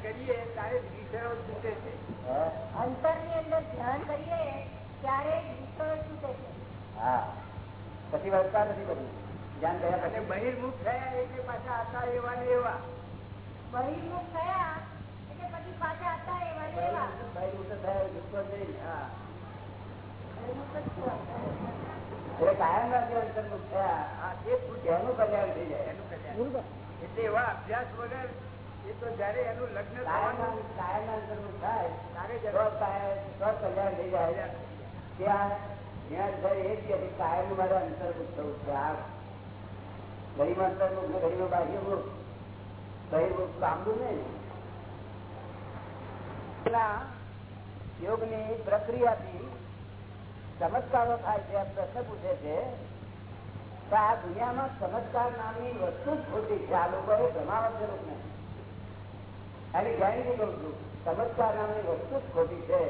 કરીએ ત્યારે વિષયો છૂટે છે અંતર ની અંદર ધ્યાન કરીએ ત્યારે વિષયો છૂટે છે હા પછી વર્તા નથી બધું ધ્યાન ગયા અને પછી બહિર્મુખ થયા એટલે પાછા હતા એવા ને એવા બહિર્મુખ થયા એટલે પછી પાછા હતા એવા ને એવા બહિર્મુખ થયા દુઃખો નહીં હા બહિર્મુખ જ થયા. એટલે કાયમ ના જે અંતર્મુખ થયા હા તે છૂટે એનું કલ્યાણ થઈ જાય એનું કલ્યાણ. એટલે એવા અભ્યાસ વગર એ તો જયારે એનું લગ્ન થવાનું થાય ત્યારે કલ્યાણ થઈ જાય. ત્યાં ત્યાં સર એ જ કે કાયમ મારે અંતર્મુખ થવું છે. આ ગરીબ અંતર્મુખ ને ગરીબ બાહ્યમુખ બહિર્મુખ કામનું નહીં. યોગની પ્રક્રિયાથી ચમત્કારો થાય છે પ્રશ્ન પૂછે છે તો આ દુનિયામાં ચમત્કાર નામની વસ્તુ જ ખોટી છે. આ લોકોએ ભ્રમાવટ જરૂર નથી. એની ગેરંટી કરું છું ચમત્કાર નામની વસ્તુ જ ખોટી છે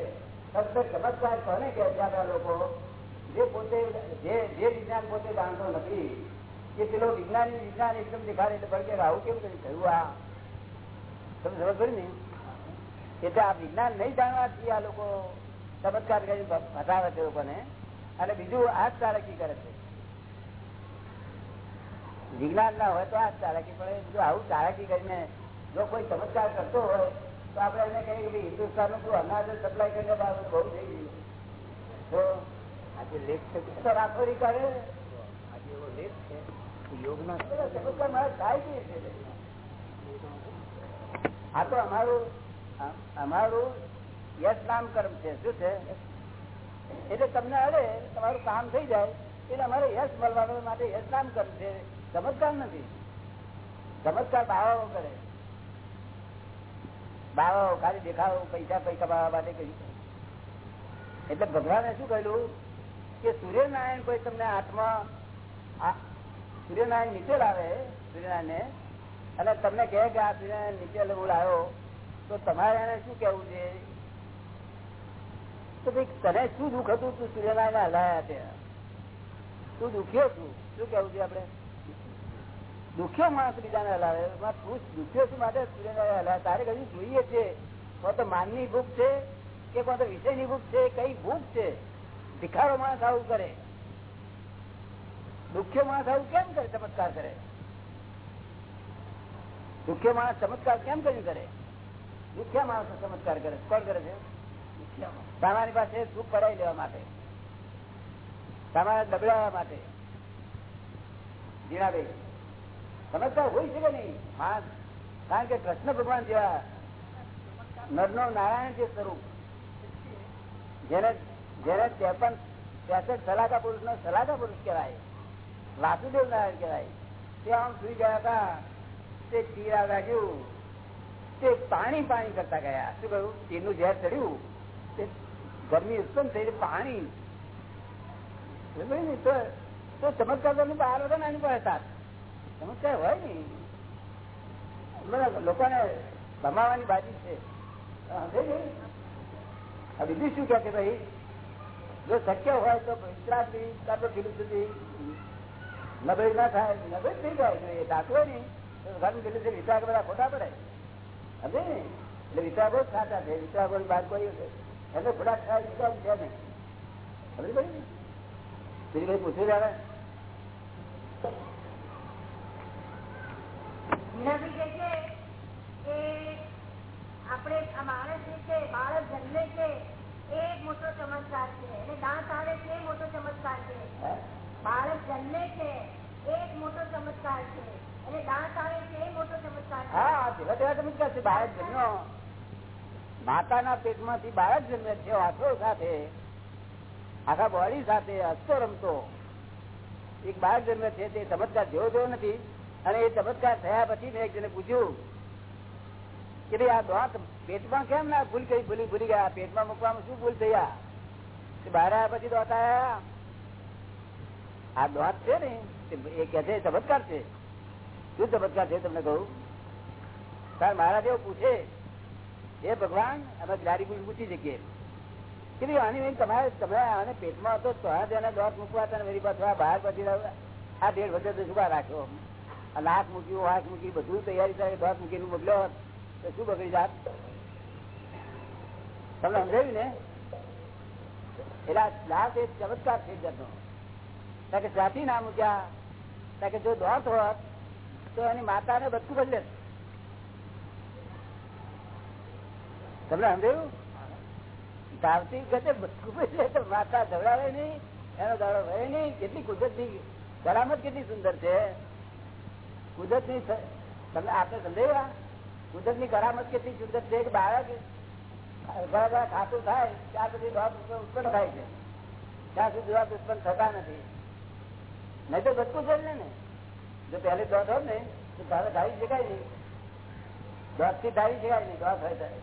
ફક્ત ચમત્કાર કોને કહે છે આપણા લોકો જે પોતે જે જે વિજ્ઞાન પોતે જાણતો નથી કે પેલો વિજ્ઞાની વિજ્ઞાન એકદમ દેખાડે એટલે ભડકે આવું કેમ કરી થયું આ તમે સમજ પડી ને એટલે આ વિજ્ઞાન નહીં જાણવાથી આ લોકો ચમત્કાર કરી બતાવે છે લોકોને અને બીજું આ જ ચાલાકી કરે છે વિજ્ઞાન ના હોય તો આ જ ચાલાકી પડે બીજું આવું ચાલાકી કરીને જો કોઈ ચમત્કાર કરતો હોય, તો આપણે એને કહીએ કે હિન્દુસ્તાનનું અનાજ સપ્લાય કરીને બહુ થઈ ગયું. તો આજે લેખ છે તો રાખોડી કરે આજે એવો લેખ છે યોગના ચમત્કાર થાય આ તો અમારું અમારું યશ નામ કર્મ છે. શું છે? એટલે તમને અડે, તમારું કામ થઈ જાય, એટલે અમારે યશ મળવા માટે યશ નામ કર્મ છે. ચમત્કાર નથી. ચમત્કાર બાળાઓ કરે. બાવાઓ ખાલી દેખાવ, પૈસા પૈસા કમાવા માટે કહ્યું. એટલે ભગવાને શું કહ્યું? કે સૂર્યનારાયણ કોઈ તમને આત્મા સૂર્યનારાયણ નીચે લાવે સૂર્યનારાયણ અને તમને કહે કે આ સૂર્યનારાયણ નીચે લાવ્યો તો તમારે એને શું કેવું છે? તો ભાઈ, તને શું દુઃખ હતું તું સૂર્યનારાયણ હલાયા ત્યાં? તું દુખ્યો છું શું કેવું છે આપડે દુખ્યો માણસ બીજાને હલાવે. તું દુખ્યો છું માટે સૂર્યનારાયણ હલાવે. તારે કદી જોઈએ છે? તો માનની ભૂખ છે કે કોણ વિષયની ભૂખ છે? કઈ ભૂખ છે? ભિખારો માણસ આવું કરે. દુખ્યો માણસ આવું કેમ કરે? ચમત્કાર કરે. દુખ્યો માણસ ચમત્કાર કેમ કરી કરે? દુખ્યા માણસ ચમત્કાર કરે. કોણ કરે છે? તમારી પાસે સુખ પડાવી લેવા માટે. તમારા દબડાવવા માટે. જીણાભાઈ ચમત્કાર હોય છે કે નહીં? માણસ કારણ કે કૃષ્ણ ભગવાન જેવા નરનો નારાયણ જે સ્વરૂપ જેને જેને ત્રેપન ત્રેસઠ સલાકા પુરુષ નો સલાકા પુરુષ કહેવાય વાસુદેવ નારાયણ કહેવાય. તે આમ સુઈ ગયા હતા તે ચીરા રાખ્યું તે પાણી પાણી કરતા ગયા. શું કહ્યું? તેનું ઝેર ચડ્યું. તે ગરમી ઉત્પન્ન થઈ પાણી. તો તો ચમત્કાર બહાર હતા ને એની પાસે સાથ ચમત્કાર હોય ને? લોકોને ભમાવાની બાજી છે? બીજું શું છે ભાઈ? જો શક્ય હોય તો વિશ્રાંતિ કાં તો સુધી નબળી ના થાય, નબળી થઈ જાય એ દાખલો નહીં. ઘરનું ફિલોસોફી વિચાર બધા ખોટા પડે. સમજે ને? એટલે વિચાર બહુ સાચા છે. વિચાર બહુ બાદ કોઈ એટલે ખોટા થાય, વિચાર છે નહીં. સમજ ભાઈ? બીજું પૂછ્યું જાણે મીનાભાઈ કહે છે કે આપણે આ માણસ છે બાળક જન્મે છે એ એક મોટો ચમત્કાર છે. અને દાંત આવે છે મોટો ચમત્કાર છે. બાળક જન્મે છે એ એક મોટો ચમત્કાર છે. અને દાંત આવે છે એ મોટો ચમત્કાર છે. હા ચમત્કાર છે? બાળક જન્મ્યો. માતાના પેટમાંથી બાળક જન્મે છે હાથો સાથે. આખા બોડી સાથે હસતો રમતો. એક બાળક જન્મે છે તે ચમત્કાર જેવો જેવો નથી. અને એ ચમત્કાર થયા પછી મેં એકજને પૂછ્યું કે ભાઈ, આ દાંત પેટમાં કેમ ના ભૂલ કઈ ભૂલી ભૂલી ગયા. પેટમાં મૂકવામાં શું ભૂલ થયા બહાર આવ્યા પછી દાંત આવ્યા આ દાંત છે ને એ કે છે ચમત્કાર છે. શું ચમત્કાર છે તમને કહું? કારણ મહારાજ એવું પૂછે, હે ભગવાન, અમે ગાડી પૂછી શકીએ. કે ભાઈ, આની બેન તમારે તમે આને પેટમાં હતો તો તેને દોત મૂકવા હતા ને પાસે બહાર પછી આ દેડ વચ્ચે તો શું રાખ્યો? આ નાક મૂક્યું હાથ મૂકી બધું તૈયારી થાય દોત મૂકીને મોકલ્યો હોત, તો શું બગડી જાત? તમને સમજાયું ને? એટલે આ એ ચમત્કાર છે જતો કે જાતિ ના મૂક્યા કે જો દોત હોત, તો એની માતાને બધું બદલે. તમને સમજાયું? ધાવતી ગતે બધું બદલે તો માતા ધવડાવે નહીં, એનો દાડો રહે નહીં. કેટલી કુદરતી કરામત કેટલી સુંદર છે. કુદરતની તમને આપણે સમજાવ્યા કુદરતની કરામત કેટલી? કુદરત છે કે બાળક બરાબર ખાતું થાય ત્યાં સુધી દોત ઉત્પન્ન થાય છે. ત્યાં સુધી દોત ઉત્પન્ન થતા નથી. નહીં તો બધું છે ને જો પહેલી દોત હોત ને તો તારે ધારી શકાય નહીં. દોતથી ધારી શકાય નહીં દોત હોય ત્યારે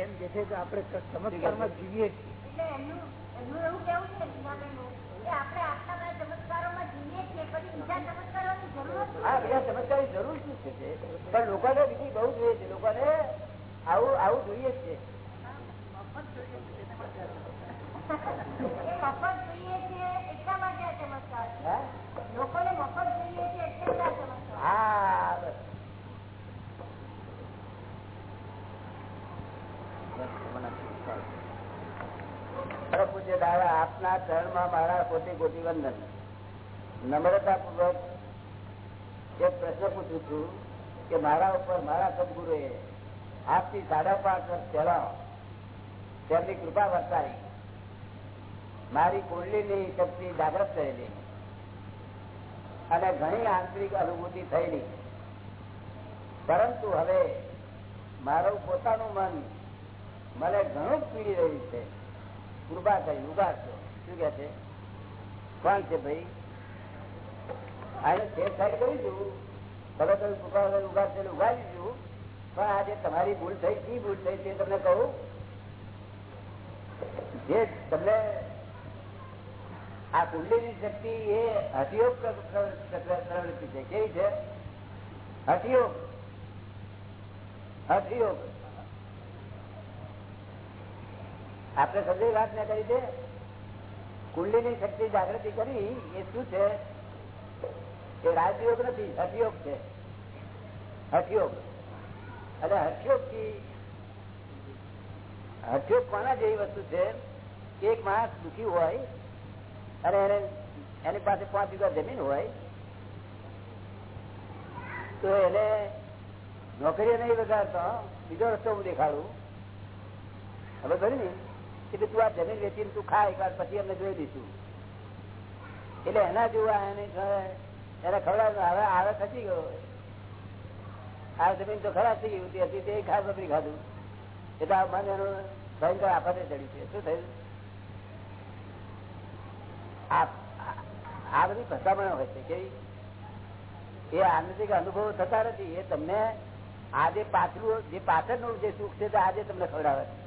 એમ જે છે કે આપણે સમજ જીવીએ છીએ. એમનું એવું કેવું છે જરૂર શું છે? પણ લોકોને બીજી બહુ જોઈએ છે લોકોને આવું આવું જોઈએ છે. જોઈએ છે એટલા માટે આ ચમત્કાર પૂજ્ય દાદા, આપના ચરણમાં મારા કોટી કોટી વંદન નમ્રતા પૂર્વક એક પ્રશ્ન પૂછું છું કે મારા ઉપર મારા સદગુરુએ આજથી સાડા પાંચ વર્ષ પહેલા તેમની કૃપા વર્તાવી. મારી કુંડલીની શક્તિ જાગૃત થયેલી અને ઘણી આંતરિક અનુભૂતિ થયેલી. પરંતુ હવે મારું પોતાનું મન મને ઘણું જ પીડી રહ્યું છે. ઊભા કરી ઊભા છો. શું કે છે? કોણ છે ભાઈ? આને છેડ છાડ કરી છું ભલે તમે ઊભા વગર ઊભા છે ઊભા લીધું પણ આજે તમારી ભૂલ થઈ શી ભૂલ થઈ તે તમને કહું. જે તમને આ કુંડલીની શક્તિ એ હટિયોગ પ્રવૃત્તિ છે. કેવી છે? હટિયોગ હટિયોગ આપણે સમજી વાત ને કરી છે? કુંડલીની શક્તિ જાગૃતિ કરી, એ શું છે? એ રાજયોગ નથી, હઠયોગ છે. હઠયોગ. અને હઠયોગથી હઠયોગ કોના જેવી વસ્તુ છે? એક માણસ દુઃખી હોય, અને એને, એની પાસે પાંચ વીઘા જમીન હોય, તો એને નોકરીએ નહીં વગાડતો. બીજો રસ્તો હું દેખાડું. હવે ખરી કે તું આ જમીન વેચીને તું ખા એક વાર, પછી અમને જોઈ દઈશું. એટલે એના જેવું એને એને ખવડાવ હવે આવે થતી ગયો. આ જમીન તો ખરાબ થઈ ગયું હતી તે ખાસ બકરી ખાધું. એટલે આ મન એનું ભયંકર આફતે ચડી છે. શું થયું? આ બધી ફસામણ હોય છે, કેવી? એ આનંદિક અનુભવો થતા નથી. એ તમને આજે પાછલું જે પાછળનું જે સુખ છે, તે આજે તમને ખવડાવે છે.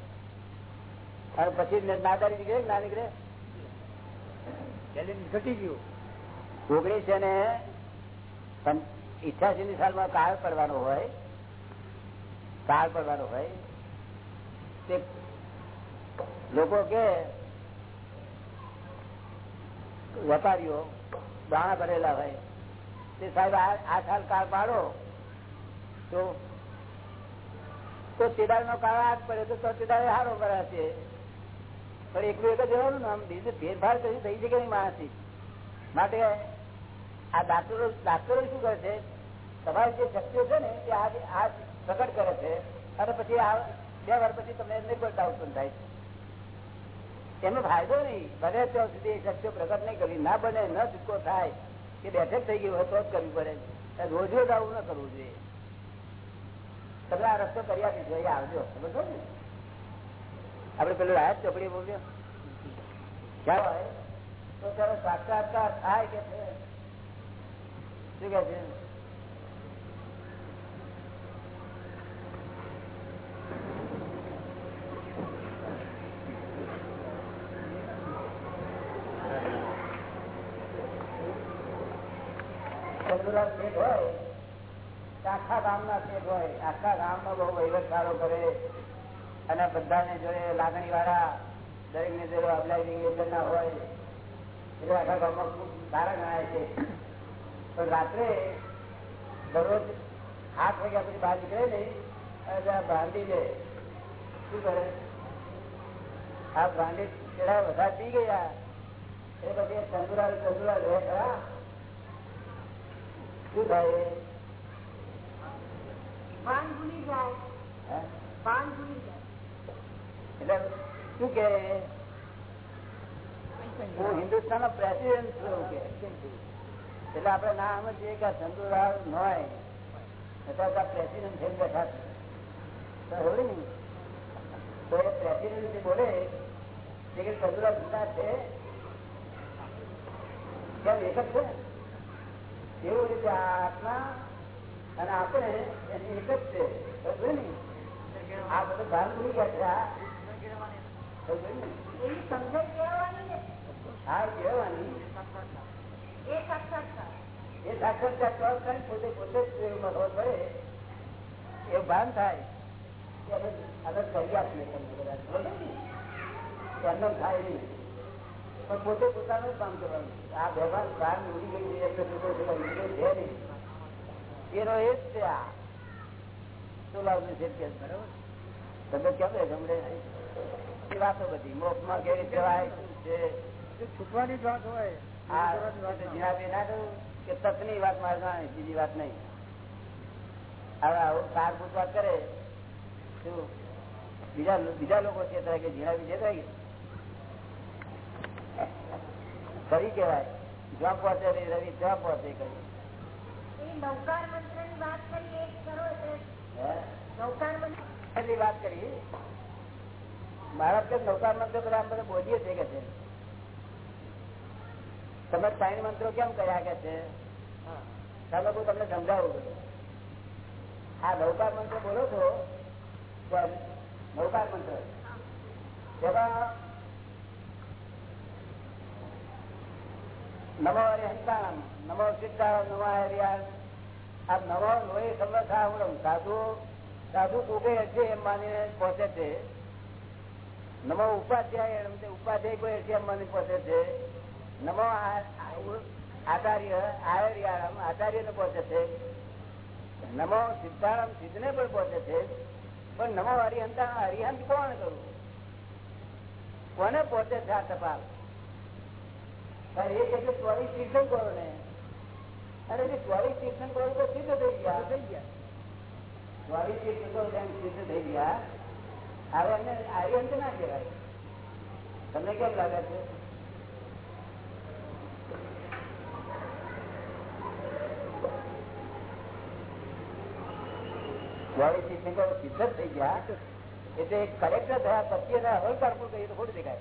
અને પછી નાદારી નીકળે ના નીકળે? ઘટી ગયું. ઓગણીસો ને ઇઠ્યાસી ની સાલમાં કાળ પડવાનો હોય, કાળ પડવાનો હોય, તે લોકો કે વેપારીઓ દાણા ભરેલા હોય, તે સાહેબ આ સાલ કાળ પાડો, તો તેદાર નો કાળ આજ પડે, તો તેદારે હારો ભરાશે પણ એકલું એક જ રહેવાનું ને આમ બીજું ફેરફાર કશું થઈ શકે નહીં માણસથી. માટે આ ડાક્ટરો ડાક્ટરો શું કરે છે? તમારી જે શક્તિઓ છે ને તે આ પ્રગટ કરે છે. અને પછી આ બે વાર પછી તમને નિર્બળતા ઉત્પન્ન થાય. છે એનો ફાયદો નહીં. બને ત્યાં સુધી એ શક્તિઓ પ્રગટ નહીં કરવી ના બને, ન ચૂકો થાય કે બેઠક થઈ ગઈ હોય તો જ કરવી પડે. રોજ રોજ આવું ન કરવું જોઈએ. તમે આ રસ્તો કરી આપીશું અહીંયા આવજો. સમજો ને? આપડે પેલું રાહત ચોપડી બોલ્યો ક્યાં હોય? તો ત્યારે સાક્ષાત્કાર થાય કે છે? શું કે છે? આખા ગામના શેઠ હોય. આખા ગામમાં બહુ વહીવટ સારો કરે. અને બધાને જોડે લાગણી વાળા દરેક ને જોડે અબલાઈ ના હોય એટલે આખા ગામમાં ખૂબ સારા ગણાય છે પણ રાત્રે દરરોજ આઠ વાગ્યા પછી બહાર નીકળે ને બાંધી દે શું કરે આ બાંધી પેલા વધારે પી ગયા એ પછી તંદુરા તંદુરા રહે ખરા શું થાય ભાન ભૂલી જાય હે? ભાન ભૂલી જાય એટલે હું હિન્દુસ્તાન નો પ્રેસિડેન્ટ છું કે એટલે આપડે ના સમજીએ કે ચંદુલાલ ન હોય, અથવા પ્રેસિડેન્ટ થઈને બેઠા તો એ પ્રેસિડેન્ટ બોલે, તે કે ચંદુલાલ જુદા છે. કેમ એક જ છે એવું રીતે આત્મા અને આપણે એની એક જ છે. આ બધું ભાન ભૂલી ગયા આ સમજ્યું ને? એની સમજણ કહેવાની ને આ કહેવાની એ સાક્ષાત્કાર એ સાક્ષાત્કાર ચોક કરીને પોતે પોતે જ એવું ખબર પડે એ ભાન થાય કે અમે અમે કરી આપીએ તમને બધા બરોબર ને? એમને થાય નહીં પણ પોતે પોતાનું જ કામ કરવાનું આ ભગવાન ભાન ઉડી ગઈ છે એટલે શું કહું છું, બીજો છે નહીં એનો એ જ છે આ શું લાવતું છે કે બરોબર તમે કેમ રે ગમડે એ વાતો બધી મોક્ષમાં કેવી રીતે જવાય શું છે છૂટવાની જ વાત હોય આ જીણાબેન ના કહ્યું કે તકની વાત મારે જાણે બીજી વાત નહીં હવે આવું કારભૂત વાત કરે શું બીજા બીજા લોકો છે તરફ કે જીણાબી છે તરફ કરી કેવાય જ્યાં પહોંચે નહીં રવિ ત્યાં પહોંચે કરી એ નૌકાર મંત્ર ની વાત કરી મહારાજ કે નૌકાર મંત્રો બધા બધા બોલીએ છે કે છે. તમે ત્રણ મંત્રો કેમ કયા કે છે? તમે હું તમને સમજાવું છું. આ નૌકાર મંત્ર બોલો છો નૌકાર મંત્ર. નમો હરિહંતાણમ નમો સિદ્ધાણમ નમો હરિયાણ આ નમો લોહી સંવત્સરાવણમ સાધુ સાધુ કોકે હશે એમ માનીને પહોંચે છે. નમો ઉપાધ્યાય ઉપાધ્યાય કોઈ એટીએમ એમ માની પહોંચે છે. નમો આચાર્ય આયર્યાણમ આચાર્ય ને પહોંચે છે. નમો સિદ્ધારામ સિદ્ધ ને પણ પહોંચે છે. પણ નમો હરિહંતા હરિહંત કોણ કરું? કોને પહોંચે છે આ ટપાલ? એક એ કે છે ચોવીસ તીર્થંકરો ને અરે જે ચોવીસ તીર્થંકરો તો સિદ્ધ થઈ ગયા. થઈ ગયા. ચોવીસ તીર્થંકરો સિદ્ધ થઈ ગયા. એમને આર્યંત ના કહેવાય. તમને કેમ લાગે છે? ચોવીસ તીર્થંકરો સિદ્ધ જ થઈ ગયા. એટલે કલેક્ટર થયા પછી એને પણ કહીએ તો ખોટું દેખાય.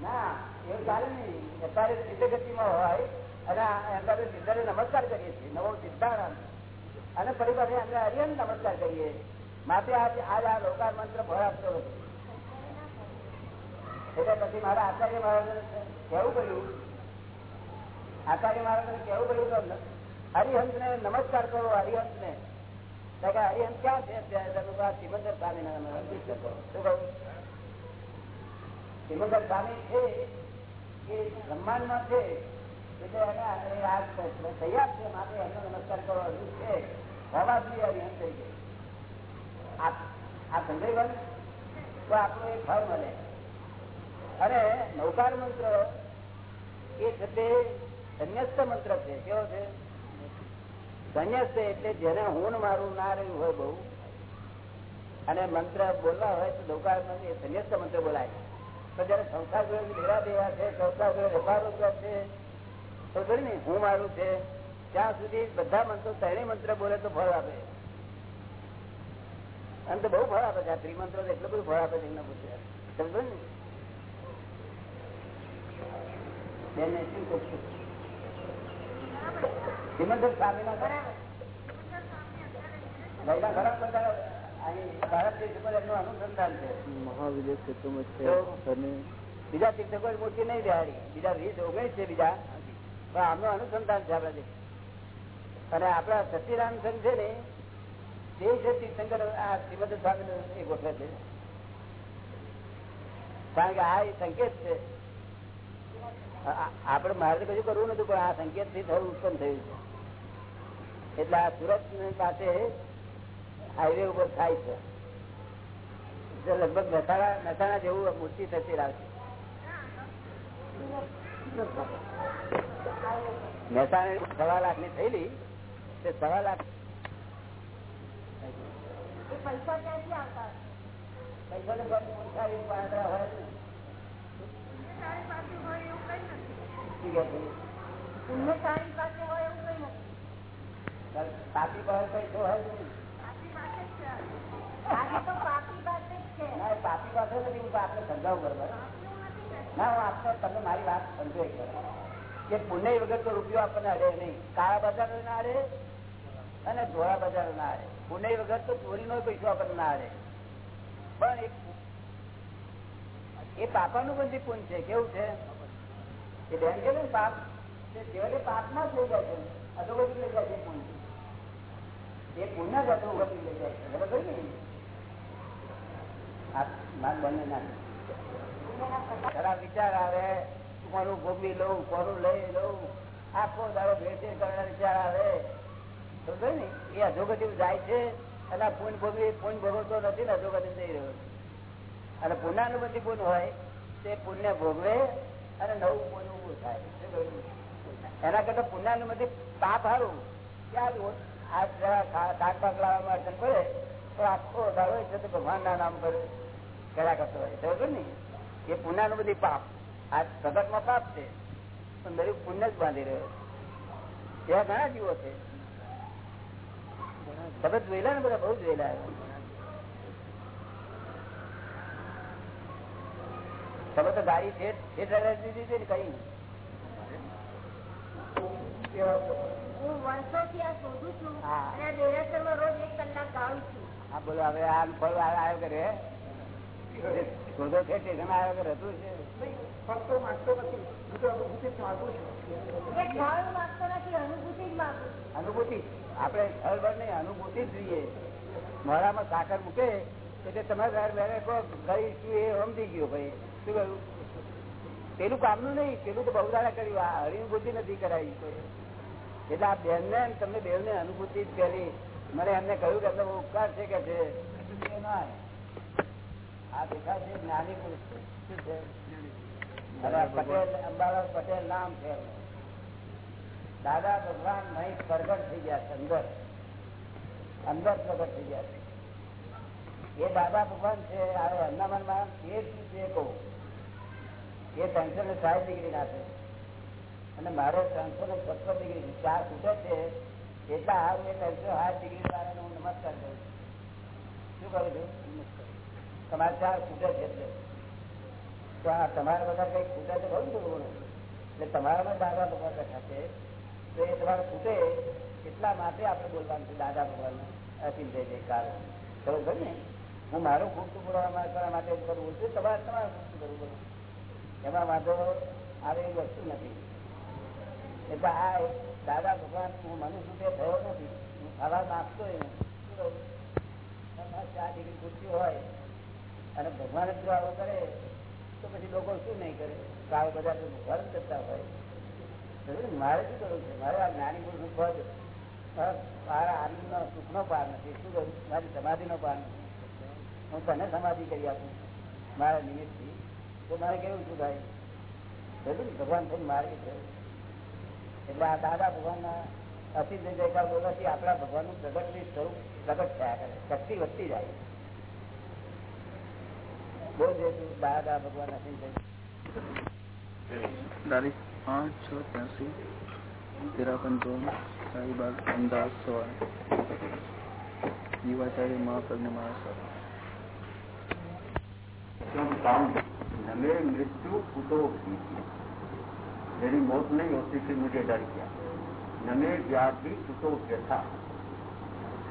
ને. ચાલે નહીં અત્યારે સિદ્ધ ગતિમાં હોય અને નમસ્કાર કરીએ છીએ નવો ફરી પાસે આપણે હરિયન નમસ્કાર કરીએ. માટે આજે આજ આ લોકાર મંત્ર નથી એટલે પછી મારા આચાર્ય મહારાજ કહેવું પડ્યું, આચાર્ય મહારાજ કહેવું પડ્યું તો હરિહંત ને નમસ્કાર કરો હરિહંત ને હરિહંત ક્યાં છે સિમંદર સ્વામી ના નમસ્કાર કરો શું કહું? સિમંદર સ્વામી છે એ બ્રહ્માંડમાં છે એટલે એને તૈયાર છે માટે એમનો નમસ્કાર કરો હજુ છે. ફળ મળે. અને નૌકાર મંત્ર એ છે તે ધન્યસ્થ મંત્ર છે. કેવો છે? ધન્યસ્થ એટલે જેને હું મારું ના રહ્યું હોય બહુ. અને મંત્ર બોલવા હોય તો નૌકાર મંત્ર એ ધન્યસ્થ મંત્ર બોલાય. તો જયારે સંસાર જોડે લેવા દેવા છે સંસાર જોડે વેપાર રોજગાર છે તો ખરી ને હું મારું છે ત્યાં સુધી બધા મંત્રો ત્રણેય મંત્ર બોલે તો ફળ આપે. અને તો બહુ ફળ આપે છે આ ત્રિમંત્રો એટલું બધું ફળ આપે છે એમને પૂછે. સમજો ને? શું સિમંદર સ્વામીના બરાબર. મહિલા ખરાબ બધા બીજા શિક્ષકો મૂર્તિ નહીં બેહાડી બીજા વીસ ઓગણીસ છે બીજા. પણ આમનું અનુસંધાન છે આપણા અને આપણા સતીરામ સંઘ છે ને તે છે તીર્થંકર આ શ્રીમદ સ્વામી એ ગોઠવે છે. કારણ કે આ એ સંકેત છે. આપડે મારે કશું કરવું નતું પણ આ સંકેતથી થયું ઉત્પન્ન થયું છે. એટલે આ સુરત પાસે હાઈવે ઉપર થાય છે. લગભગ મહેસાણા મહેસાણા જેવું મૂર્તિ થતી રાખશે મહેસાણા સવા લાખની થયેલી તે સવા લાખ પૈસા ક્યાંથી આવતા? પૈસા હોય ને. પાસે હોય એવું કઈ નથી. પાપી પાસે પૈસો હોય પાપી પાસે ના, નથી હું આપને સમજાવું બરોબર ના હું આપને તમને મારી વાત સમજો એક કે પુણ્ય વગર તો રૂપિયો આપણને અડે નહીં. કાળા બજારો ના અડે અને ધોળા બજારો ના અડે. પુણ્ય વગર તો ચોરીનો પૈસો આપણને ના અડે. પણ એ પાપાનું બધી પુણ્ય છે કેવું છે? એ બેન કે ને પાપ. તે પાપ પાપમાં જ જાય છે. અધોગતિ જાય છે પુણ્ય. એ પુણ્ય જ અધોગતિ લઈ જાય છે? બરાબર ને માર બંને ના ખરાબ વિચાર આવે કોનું ભોગવી લઉં કોનું લઈ જાય છે અને પૂન ભોગવી પૂન ભોગવતો નથી ને અધોગતિ જઈ રહ્યો. અને પુણ્યાનુબંધી પુણ્ય હોય, તે પુણ્ય ભોગવે અને નવું પૂન ઉભું થાય? એના કરતા પુણ્યાનુબંધી પાપ હારું ત્યાં આ જરા ખા- શાક પાક લાવવામાં અડચણ પડે તો આખો દાડો છે તો ભગવાન ના નામ પર કર્યા કરતો હોય સમજો ને એ પુણ્યાનુબંધી પાપ આ જગતમાં પાપ છે પણ દરેક પુણ્ય જ બાંધી રહ્યો છે એવા ઘણા જીવો છે તમે જોયેલા ને બધા બહુ જોયેલા તમે તો ગાડી ઠેઠ ઠેઠ લગાડી દીધી હતી ને કઈ અનુભૂતિ આપડે સ્થળબળ નહીં અનુભૂતિ જ જોઈએ. મોડામાં સાકર મૂકે એટલે તમારે મેરે ગઈ છું એ સમજી ગયો ભાઈ? શું કહ્યું પેલું કામનું નહીં પેલું તો બહુ દાડા કર્યું. આ હરિણ નથી કરાવી કોઈ. એટલે આ બેન ને તમને બેન ને અનુભૂતિ જ કરી. મને એમને કહ્યું કે એમને ઉપકાર છે કે છે. આ દેખા છે જ્ઞાની પુરુષ છે. પટેલ અંબાલાલ પટેલ નામ છે દાદા ભગવાન નહીં પ્રગટ થઈ ગયા છે અંદર. અંદર પ્રગટ થઈ ગયા છે. એ દાદા ભગવાન છે હવે અંદામાનમાં એ છે કહું. એ ત્રણસો ને સાઠ ડિગ્રી ના છે. અને મારો ત્રણસો ને સત્તર ડિગ્રી છે ચાર છૂટે છે. એટલા હાર મેં ત્રણસો સાઠ ડિગ્રી વાળાને હું નમસ્કાર કરું છું. શું કરું છું? તમારે ચાર છૂટે છે એટલે. તો આ તમારા બધા કઈ છૂટે છે ખરું ઘણું એટલે તમારામાં દાદા ભગવાન બેઠા છે, તો એ તમારે છૂટે એટલા માટે આપણે બોલવાનું છે, દાદા ભગવાન અસીમ જય જયકાર. ખરું ખરું ને? હું મારું ખૂટતું કરવા માટે કરવું છું, તમારે તમારે ખૂટતું કરવું એમાં વાંધો આવે એવી વસ્તુ નથી. એટલે આ દાદા ભગવાન, હું મનુષ્ય રૂપે થયો નથી. હું ખાવા માગતો ચાર ડિગ્રી ખુરશી હોય અને ભગવાન જો આવું કરે, તો પછી લોકો શું નહીં કરે? કાળ બધા વર્ગ કરતા હોય. મારે શું કરવું છે? મારે આ જ્ઞાની પુરુષ પદ, મારા આનંદનો સુખનો પાર નથી. શું કરું? મારી સમાધિનો પાર નથી. હું તને સમાધિ કરી આપું મારા નિમિત્તથી. તો મારે કેવું શું થાય ને? ભગવાન થઈને મારે છે? એટલે આ દાદા ભગવાન ભગવાનના અસિદ્ધ જયકાર બોલવાથી આપણા પ્રગટ ની સ્વરૂપ પ્રગટ થયા કરે શક્તિ વધતી જાય બોલ જેટલું દાદા ભગવાન અસિદ્ધ દાદી પાંચ છ ત્યાંસી તેરાપન દો શાહીબાગ અમદાવાદ સવાર જીવાચાર્ય મહાપ્રજ્ઞ મહાસભા નમે મૃત્યુ કુટો मेरी मौत नहीं होती फिर मुझे डर गया न में व्याधि कुतो व्यथा।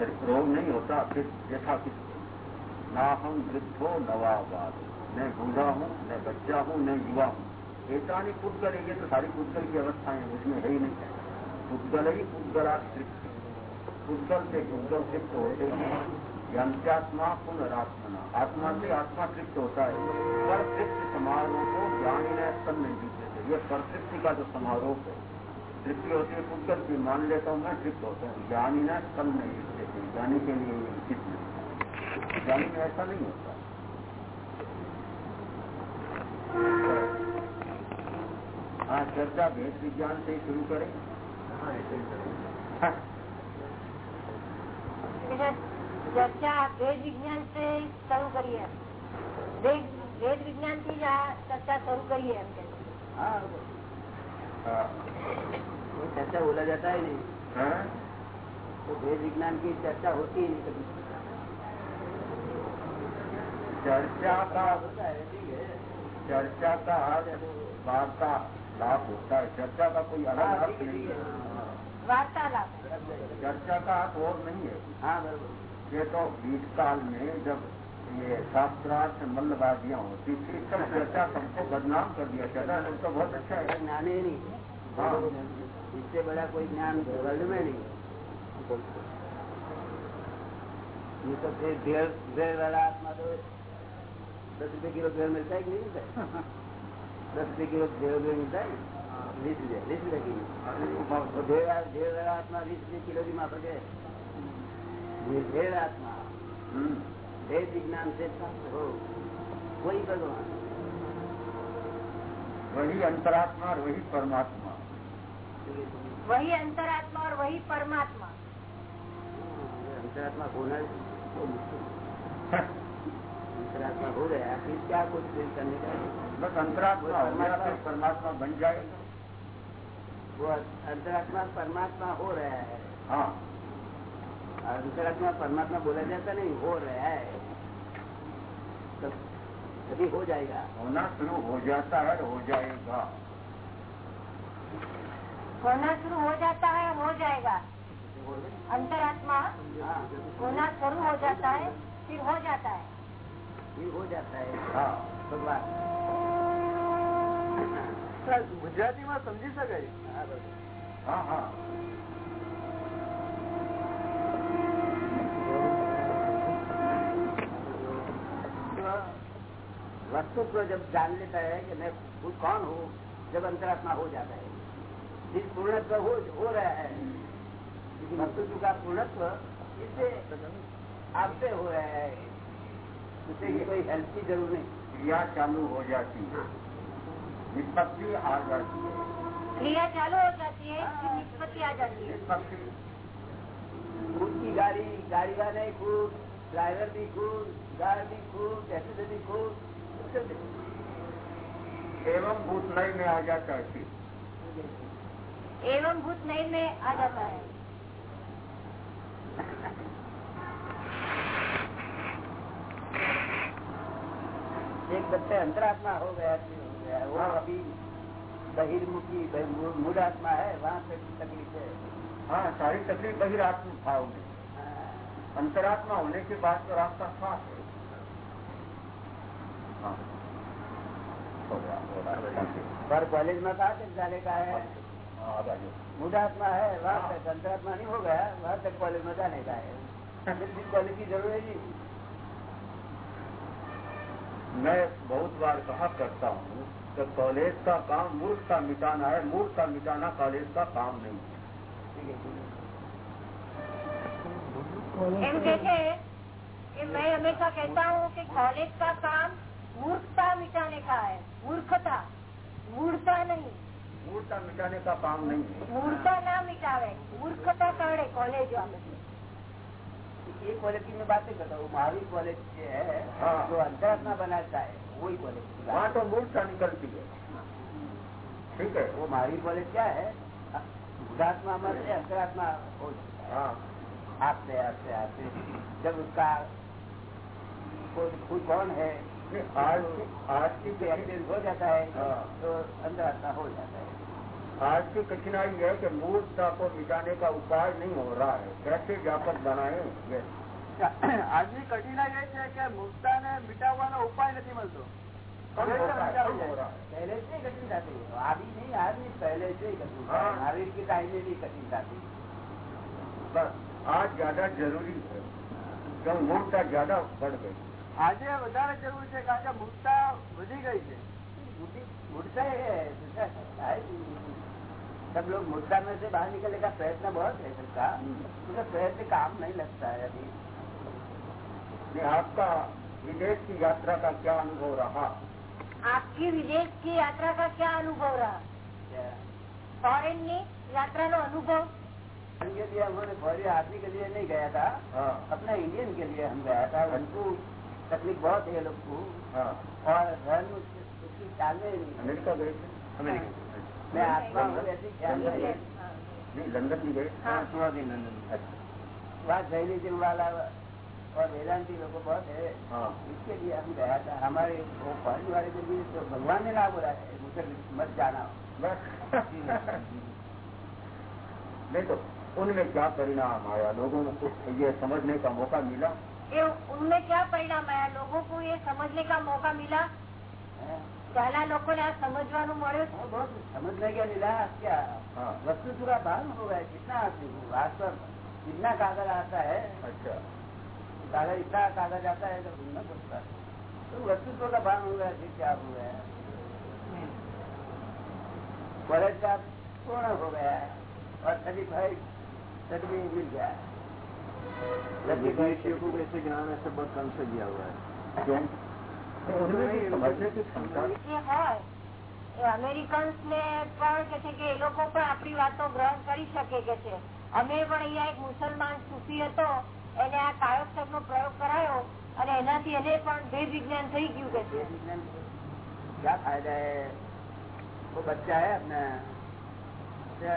रोग नहीं होता, फिर व्यथा किसको ना हम वृद्धो नवाबाद मैं बूढ़ा हूँ, मैं बच्चा हूँ, मैं युवा हूँ। ऐसानी पुद्गल करेंगे तो सारी पुद्गल की अवस्थाएँ उसमें है ही नहीं। पुद्गल ही पुद्गला तृप्त पुद्गल से पुद्गल तृप्त होते हैं। यंत्यात्मा पुनरात्मना। आत्मा से आत्मा तृप्त होता है। पर तृप्त समारोह को ज्ञानी स्तन नहीं थे ये परतृप्ति का जो समारोह है तृप्ति होती है कुछ भी मान लेता हूँ मैं तृप्त होता हूँ। ज्ञानी ना कम नहीं लेते ज्ञानी के लिए उचित नहीं ज्ञानी में ऐसा नहीं होता। हाँ चर्चा भेद विज्ञान से ही शुरू करें। हाँ। चर्चा वेद विज्ञान से शुरू करिए। वेद विज्ञान की चर्चा शुरू करिए। हम कहते हाँ। चर्चा बोला जाता है नहीं। हाँ? तो वेद विज्ञान की चर्चा होती ही नहीं कभी। चर्चा का होता है चर्चा का हर वार्ता लाभ होता है। चर्चा का कोई अलग हाँ, अर्थ नहीं है। वार्तालाप। चर्चा का अर्थ और नहीं है। हाँ बिल्कुल ये तो बीच काल में जब ये शास्त्रार्थ मल्लबाजियाँ होती थी तब चर्चा सबको बदनाम कर दिया। सब तो बहुत अच्छा है। ज्ञान ही नहीं। हाँ। इससे बड़ा कोई ज्ञान वर्ल्ड में नहीं। ये तो फिर भेड़ भेड़ वाला आत्मा तो दस रुपये किलो भेड़ मिलता है कि नहीं मिलता है? दस रुपये किलो भेड़ भेड़ मिलता है? बीस रुपये बीस रुपए किलो। तो भेड़ वाला- भेड़ वाला आत्मा बीस रुपये किलो की भेद से हो। वही भगवान। वही अंतरात्मा और वही परमात्मा। वही अंतरात्मा और वही परमात्मा। हाँ, अंतरात्मा होना तो हाँ। अंतरात्मा हो गया फिर क्या कुछ करने का? बस अंतरात्मा परमात्मा बन जाएगा। वो अंतरात्मा परमात्मा हो रहा है। हाँ। अंतरात्मा परमात्मा बोला जाता नहीं हो रहा है। कभी हो जाएगा होना शुरू हो जाता है हो जाएगा होना शुरू हो जाता है हो जाएगा अंतरात्मा हाँ होना शुरू हो जाता है फिर हो जाता है फिर हो जाता है हाँ भगवान ગુજરાતીમાં સમજી શકાય हाँ, बस। वस्तुत्व जब जान लेता है कि मैं खुद कौन हूँ जब अंतरात्मा हो जाता है। जिस पूर्णत्व हो हो रहा है इस वस्तुत्व का पूर्णत्व इससे आपसे हो रहा है। उसे की कोई हेल्प की ज़रूर नहीं। क्रिया चालू हो जाती है। निष्पत्ति आ जाती है। क्रिया चालू हो जाती है निष्पत्ति आ जाती है। निष्पत्ति। खुद की गाड़ी गाड़ी वाले खुद ड्राइवर भी खुद कार भी खुद पैसेंजर भी खुद। एवं भूत नई में आ जाता है फिर। एवं भूत नई में आ जाता है। एक बच्चे अंतरात्मा हो गया हो गया वो अभी बहिर्मुखी बहिर्मु- मूढ़ात्मा है वहाँ पे तकलीफ़ है। हाँ सारी तकलीफ़ बहिरात्म भाव में। हाँ, अंतरात्मा होने के बाद तो रास्ता साफ़ है हाँ हो गया हो रहा है ठीक है। पर कॉलेज में कहा तक जाने का है? हाँ। मूढ़ात्मा है वहाँ तक अंतरात्मा नहीं हो गया वहाँ तक कॉलेज में जाने का है। फिर कॉलेज की ज़रूरत नहीं। मैं बहुत बार कहा करता हूँ कि कॉलेज का काम मूर्ख का मिटाना है मूर्ख का मिटाना कॉलेज का काम नहीं है। है मैं हमेशा कहता हूँ कि कॉलेज का काम मूर्खता मिटाने का है मूर्खता। मूर्खता नहीं। मूर्खता मिटाने का काम नहीं है। मूर्खता ना मिटावे मूर्खता काढ़े कॉलेज ये कॉलेज की मैं बातें करता हूँ महावीर कॉलेज जो है हाँ। जो अंतरात्मा बनाता है वही कॉलेज वहाँ तो मूर्खता निकलती है। ठीक है। वो महावीर कॉलेज क्या है? बुद्धात्मा मत से अंतरात्मा हो जाता है। हाँ। आपसे आपसे आपसे जब उसका कोई कौन है नहीं, आज की आज की उसको एक्सपीरियंस हो जाता है हाँ। तो अंतरात्मा हो जाता है आज की कठिनाई है कि मूर्खता को मिटाने का उपाय नहीं हो रहा है कैसे व्यापक बनाए ये આજની કઠિનાઈ એ છે કે મુક્તાને મિટાવવાનો ઉપાય નથી મળતો कम हो रहा है कम हो रहा है पहले से ही कठिन जाती है अभी नहीं आज नहीं पहले से ही कठिन था हाँ। महावीर के टाइम में भी कठिन जाती बस आज ज्यादा जरूरी है क्यों मूर्खता ज्यादा बढ़ गई આજે વધારે જરૂર છે કારણ કે મુક્તા વધી ગઈ છે बुद्धि मुड़ता है दूसरा है ही नहीं। सब लोग मुद्दा में से बाहर निकलने का प्रयत्न बहुत है सबका उनका प्रयत्न काम नहीं लगता है अभी नहीं आपका विदेश की यात्रा का क्या अनुभव रहा આપકી વિદેશ की यात्रा का क्या अनुभव रहा फॉरेन ની यात्रा નો अनुभव के लिए हमने फौरी आदमी के लिए नहीं गया था हाँ अपना इंडियन के लिए हम गया था उनको तकलीफ़ बहुत है ये लोग को। हाँ। और धर्म उसकी चाल में। अमेरिका गए थे? अमेरिका। मैं आत्मा हूँ नहीं है। नहीं लंदन भी गए? हाँ। पूरा दिन लंदन में। अच्छा। वहाँ जैनिज्म वाला और वेदांति लोग बहुत है। इसके लिए हम गया था। हमारे वो फौज वाले के लिए तो भगवान ने ना बोला है। मुझे मत जाना। बस। नहीं तो उनमें क्या परिणाम आया? लोगों को ये समझने का मौका मिला? ये उनमें क्या परिणाम आया लोगों को ये समझने का मौका मिला है। પહેલા લોકોને આ સમજવાનું મળ્યું वो बहुत समझने के मिला क्या हाँ वस्तु का भान हो गया कितना आदमी को वास्तव कितना कागज आता है अच्छा कागज इतना कागज आता है तो ढूंढना पड़ता है तो वस्तुत्व का भान हो गया फिर क्या हो गया कॉलेज का पूर्ण हो गया और सर्टिफाइड सर्टिफिकेट मिल गया विदेशियों को कैसे ज्ञान है सब बहुत कम से दिया हुआ है क्यों तो उनमें भी समझने की क्षमता જે હોય એ અમેરિકન્સ ને પણ કે છે કે એ લોકો પણ આપણી વાતો ગ્રહણ કરી શકે કે છે અમે પણ અહીંયા એક મુસલમાન સૂફી હતો એને આ કાયોત્સવ નો પ્રયોગ કરાયો અને એનાથી એને પણ ભેદ વિજ્ઞાન થઈ ગયું કે છે विज्ञान को क्या फायदा है वो बच्चा है अपना क्या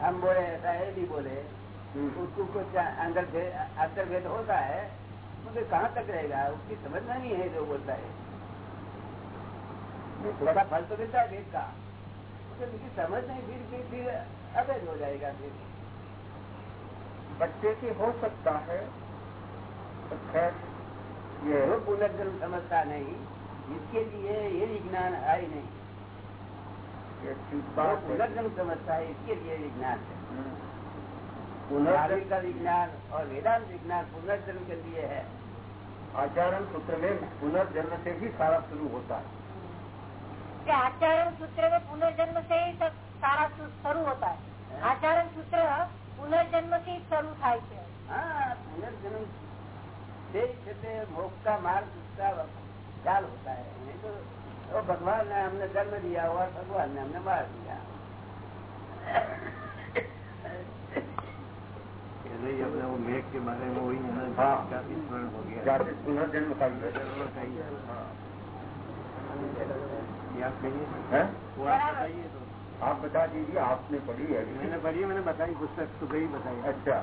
हम बोले ऐसा है भी बोले उसको कुछ अंदर अंतर भेद होता है मगर कहाँ तक रहेगा? उसकी समझना नहीं है जो बोलता है। थोड़ा फल तो मिलता है भेद का। उसे समझ नहीं फिर फिर फिर अवैध हो जाएगा फिर बच्चे की हो सकता है तो खैर ये वो पुनर्जन्म समझता नहीं इसके लिए ये विज्ञान है ही नहीं। पुनर्जन्म समझता है इसके लिए विज्ञान है। हम्म। पुनर्जन्म पुनर्जन्म का विज्ञान और वेदांत विज्ञान पुनर्जन्म के लिए है आचरण सूत्र में पुनर्जन्म से ही सारा शुरू होता है કે આચરણ સૂત્ર में पुनर्जन्म से ही सब सारा सु- शुरू होता है आचरण सूत्र पुनर्जन्म से ही शुरू થાય છે हाँ पुनर्जन्म से से मोक्ष का मार्ग उसका चाल होता है नहीं तो वो भगवान ने हमने जन्म दिया और भगवान ने हमने मार दिया ही अपने वो मेघ के बारे में वही है। ना। स्मरण हो गया। पुनर्जन्म का ही। ये आप कहिए वो आप बताइए तो। आप बता दीजिए आपने पढ़ी है मैंने पढ़ी मैंने बताई पुस्तक सुबह ही बताई। अच्छा।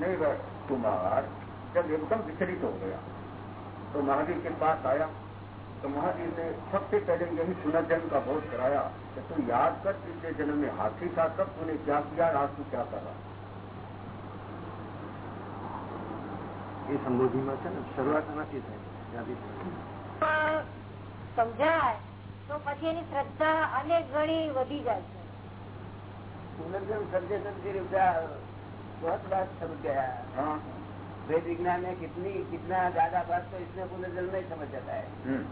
नहीं बस कुमार जब एकदम विचलित हो गया तो महावीर के पास आया। तो महावीर ने सबसे पहले यही पुनर्जन्म का बोध कराया कि तू याद कर पिछले जन्म में हाथी था तब तूने क्या किया और आज तू क्या कर रहा એ સંબોધીમાં છે ને શરૂઆત નથી થઈ ત્યાંથી થઈ. પણ સમજાય તો પછી એની શ્રદ્ધા અનેક ગણી વધી જાય છે पुनर्जन्म समझे तो फिर उसका बहुत बात समझ गया हाँ वेद विज्ञान में कितनी कितना ज्यादा बात तो इसमें पुनर्जन्म नहीं समझ जाता है हम्म,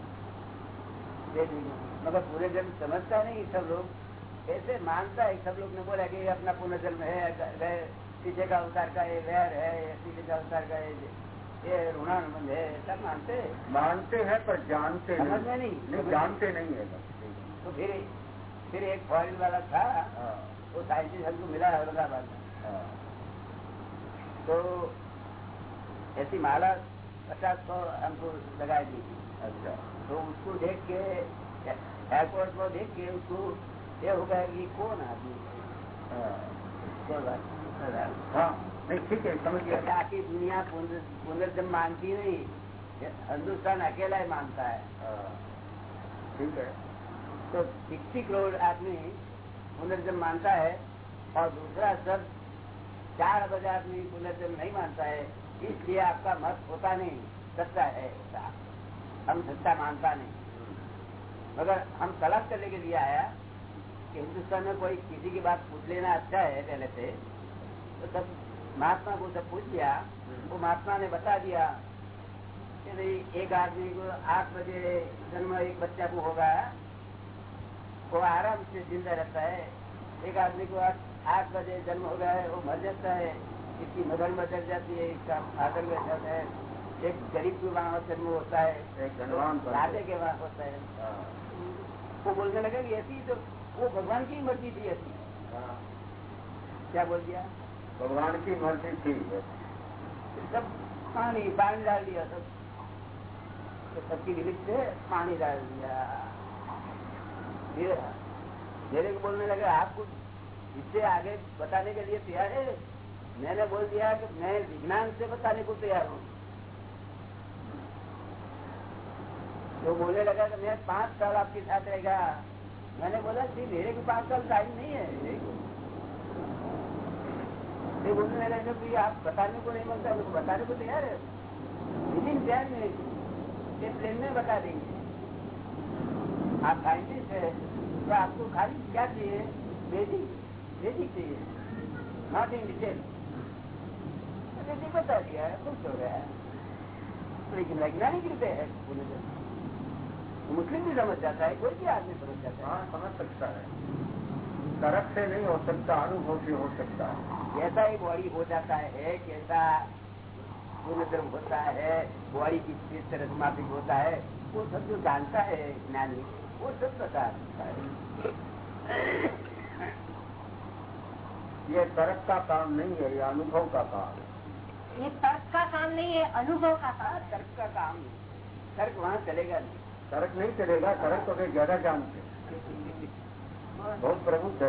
वेद विज्ञान मगर पुनर्जन्म समझता नहीं सब लोग ऐसे मानता है सब लोग ने बोला कि ये अपना पुनर्जन्म है गए पीछे का अवतार का ये वैर है ये पीछे का अवतार का ये ये ऋणानुबंध है सब मानते हैं? मानते हैं पर जानते समझ में नहीं। नहीं? जानते नहीं है तो फिर फिर एक फॉरेन वाला था हाँ, वो साइंटिस्ट हमको मिला औरंगाबाद में। हाँ, तो ऐसी माला पचास सौ हमको लगा दी थी। अच्छा। तो उसको देख के एयरपोर्ट को देख के उसको ये हो गया कि कौन आदमी है? कोई बात हाँ। ठीक है समझ गया। आखिर दुनिया पुनर- पुनर्जन्म मानती नहीं। हिंदुस्तान अकेला ही मानता है। हाँ, ठीक है। तो सिक्सटी करोड़ आदमी पुनर्जन्म मानता है और दूसरा सब चार अरब आदमी पुनर्जन्म नहीं मानता है। इसलिए आपका मत होता नहीं सत्ता है। ऐसा हम सत्ता मानता नहीं। मगर हम तलाश करने के लिए आया कि हिंदुस्तान में कोई किसी की बात पूछ लेना अच्छा है पहले से तो सब महात्मा को जब पूछ लिया वो महात्मा ने बता दिया कि भाई एक आदमी को आठ बजे जन्म एक बच्चा को होगा वो आराम से ज़िंदा रहता है। एक आदमी को आठ बजे जन्म हो गया है वो मर जाता है। इसकी मगर मचल जाती है इसका फादर बैठ जाता है। एक गरीब के वहाँ जन्म होता है एक राजे के वहाँ होता है। हाँ, वो बोलने लगा कि ऐसी तो वो भगवान की मर्ज़ी थी ऐसी। हाँ। क्या बोल दिया? भगवान की मर्ज़ी थी सब पानी पानी डाल दिया सब तो सबकी विलिप से पानी डाल दिया। मेरे को बोलने लगा आपको इससे आगे बताने के लिए तैयार है? मैंने बोल दिया कि मैं विज्ञान से बताने को तैयार हूँ। तो बोलने लगा कि मैं पाँच साल आपके साथ रहेगा। मैंने बोला, जी, मेरे को पाँच साल टाइम नहीं है। ये बोलने लगा जब भी आप बताने को नहीं माँगता तो बताने को तैयार है। विद इन टेन मिनट ये प्लेन में बता देंगे। आप साइंटिस्ट है तो आपको खाली क्या चाहिए? बेसिक बेसिक चाहिए। नॉट इन डिटेल बेसिक बता दिया है, खुश हो गया है। लेकिन वैज्ञानिक रूप है, बोले तो। मुस्लिम भी समझ जाता है, कोई भी आदमी समझ जाता हाँ समझ सकता है। तर्क से नहीं हो सकता अनुभव से हो सकता है। कैसा ही बॉडी हो जाता है कैसा गुणधर्म होता है बॉडी की किस तरह से माफिक होता है वो सब जो जानता है ज्ञानी वो सब बता सकता है। ये तर्क का काम नहीं है ये अनुभव का काम है। ये तर्क का काम नहीं है अनुभव का काम तर्क का काम तर्क वहाँ चलेगा नहीं। तर्क नहीं चलेगा तर्क तो वे ज़्यादा जानते हैं। बहुत प्रमुख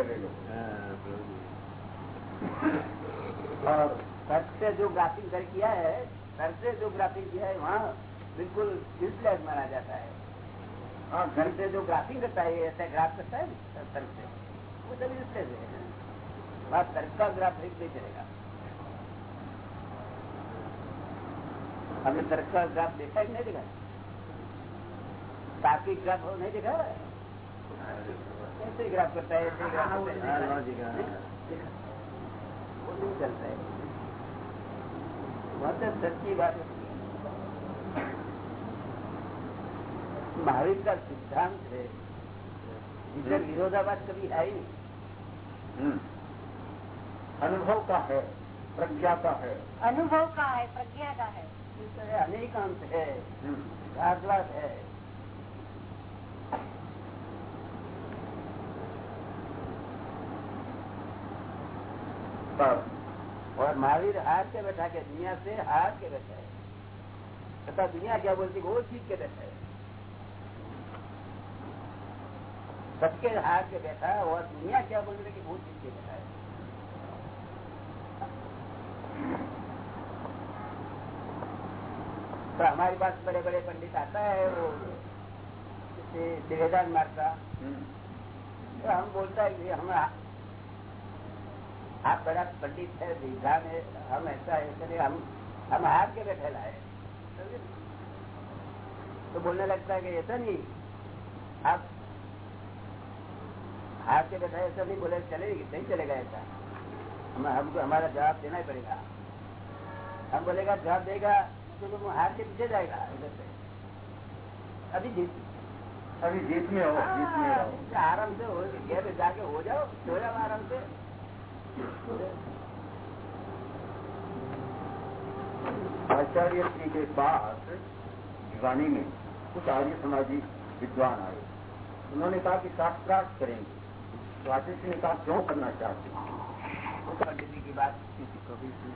और से जो ग्राफिंग कर किया है तर्क से जो ग्राफिंग किया है, वहाँ बिल्कुल माना जाता है। हाँ घर से जो ग्राफिंग करता है ऐसा ग्राफ करता है से। वो है। वहाँ का ग्राफ एक नहीं चलेगा हमने तर्क का ग्राफ देखा है नहीं देखा? ग्राफ नहीं देखा? ग्राफ करता है है देखा? वो नहीं चलता है। वहाँ सच्ची बात है। महावीर का सिद्धांत है जिसका विरोधाभास कभी है ही नहीं। हम्म। अनुभव का है प्रज्ञा का है। अनुभव का है प्रज्ञा का है। इसमें है, अनेकांत है हम्म। है। और महावीर हार के बैठा के दुनिया से हार के बैठा है। तथा दुनिया क्या बोलती वो सीख के बैठा है। सबके हार के बैठा है और दुनिया क्या बोल रही वो सीख के बैठा है। तो हमारे पास बड़े बड़े पंडित आता है वो जैसे मारता हम्म। तो हम बोलता है कि हम आप बड़ा पंडित है विद्वान है हम ऐसा है चले हम हम हार के बैठे लाए। तो बोलने लगता है कि ऐसा नहीं आप हार के बैठा ऐसा नहीं बोले चलेगी नहीं चलेगा ऐसा। हम हमको हमारा जवाब देना ही पड़ेगा। हम बोलेगा जवाब देगा तो तुम हार के पीछे जाएगा इधर से। अभी जीत। अभी जीत में हो जीत में हाँ, हो आराम से हो घर जाके हो जाओ सो जाओ आराम से। आचार्य जी के पास भिवानी में कुछ आर्य समाजी विद्वान आए। उन्होंने कहा कि शास्त्रार्थ करेंगे। तो आचार्य ने कहा क्यों करना चाहते हैं? पंडित की बात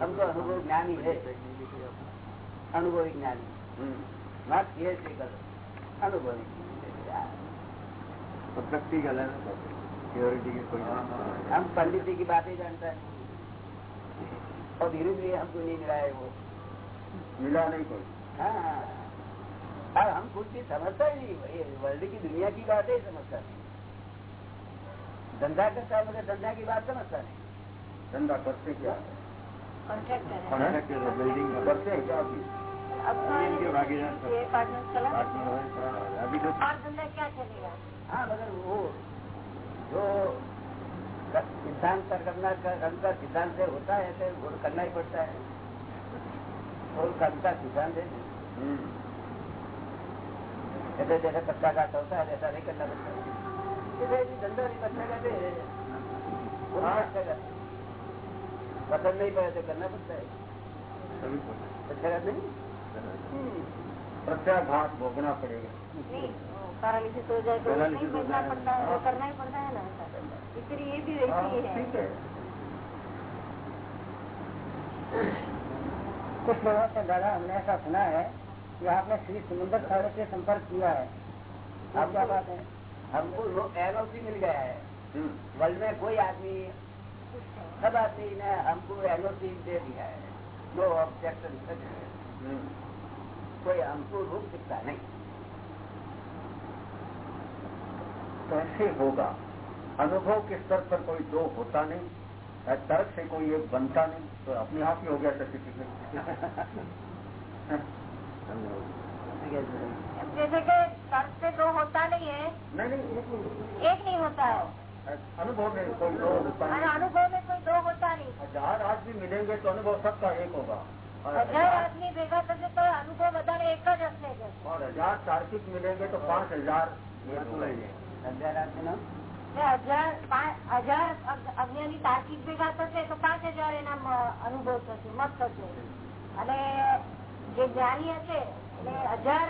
हमको अनुभव ज्ञानी है। अनुभवी ज्ञानी। हम्म। थिएट्रिकल अनुभवी तो है। ना प्योरिटी की कोई हम पंडित जी की बात ही जानते हैं। और धीरे धीरे हमको नहीं मिला है वो? मिला नहीं कोई। हाँ और हम खुद भी समझता ही नहीं वर्ल्ड की दुनिया की बात ही समझता नहीं। धंधा करता है मगर धंधा की बात समझता नहीं। धंधा करते क्या? कॉन्ट्रैक्टर है। बिल्डिंग करते क्या अभी? अब इनके भागीदार ये पार्टनर चला पार्टनर है, हाँ, अभी तो और क्या चलेगा? हाँ मगर वो जो सिद्धांत करना कर्म का सिद्धांत से होता है तो वो करना ही पड़ता है। और कर्म का सिद्धांत है। हम्म। जैसे जैसे कच्चा काट होता है वैसा नहीं करना पड़ता। धंधा नहीं कहते करते पसंद नहीं पड़े तो करना पड़ता है। अच्छा नहीं प्रत्याघात भोगना पड़ेगा। नहीं पैरालिसिस हो जाए तो नहीं करना पड़ता है वो करना ही पड़ता है ना इसलिए ये भी वैसी ही है। कुछ लोगों से दादा हमने ऐसा सुना है कि आपने श्री समुद्र सागर से संपर्क किया है। आप क्या बात है? हमको एनओसी मिल गया है। हम्म, वर्ल्ड में कोई आदमी सब आदमी ने हमको एनओसी दे दिया है। No objection hmm. कोई हमको रोक सकता नहीं। तो कैसे होगा। अनुभव के स्तर पर कोई दो होता नहीं तर्क से कोई एक बनता नहीं तो अपने आप ही हो गया सर्टिफिकेट जैसे कि तर्क से दो होता नहीं है। नहीं नहीं एक नहीं होता। है। अनुभव में कोई दो होता नहीं। अनुभव में कोई दो होता नहीं। हज़ार आदमी मिलेंगे तो अनुभव सबका एक होगा। हज़ार आदमी भेगा करके तो, तो अनुभव बता एक का रख और हज़ार तार्किक मिलेंगे तो पाँच हज़ार एक होगा संध्या रात में ना ને હજાર પા- હજાર અજ્ઞ- અજ્ઞાની તાર્કિક ભેગા થશે તો પાંચ હજાર એના મ- અનુભવ થશે મત થશે અને જે જ્ઞાની હશે એટલે હજાર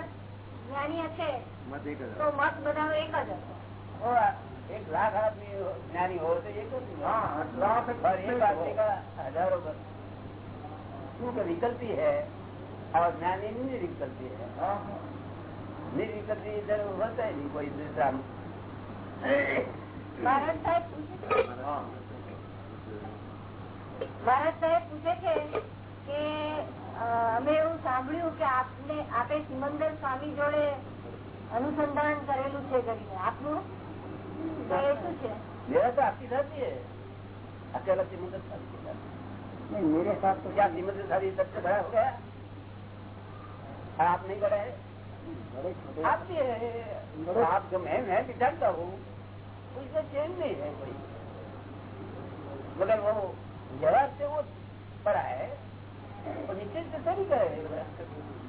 જ્ઞાની હશે मत एक તો મત બધાનો એક જ હશે वो एक लाख आदमी ज्ञानी हो तो एक होती है। हाँ लाख और एक आदमी का हजारों का क्योंकि विकल्पी है और ज्ञानी निर्विकल्पी है निर्विकल्पी इधर होता है नहीं कोई दूसरा ભારત સાહેબ પૂછે છે हाँ ભારત સાહેબ પૂછે છે કે અ, અમે એવું સાંભળ્યું કે આપને આપે સિમંદર સ્વામી જોડે અનુસંધાન કરેલું છે કરીને આપનું તો એ શું છે मेरा तो आपकी साथी है अकेला सिमंदर साथी के साथ नहीं मेरे साथ तो क्या सिमंदर साथी सबसे बड़ा हो गया और आप नहीं बड़ा है बड़े छोटे आप भी है आप जो मैं मैं भी जानता हूँ उसमें चेंज नहीं है कोई मगर वो व्यवहार से वो बड़ा है और नीचे से सभी का है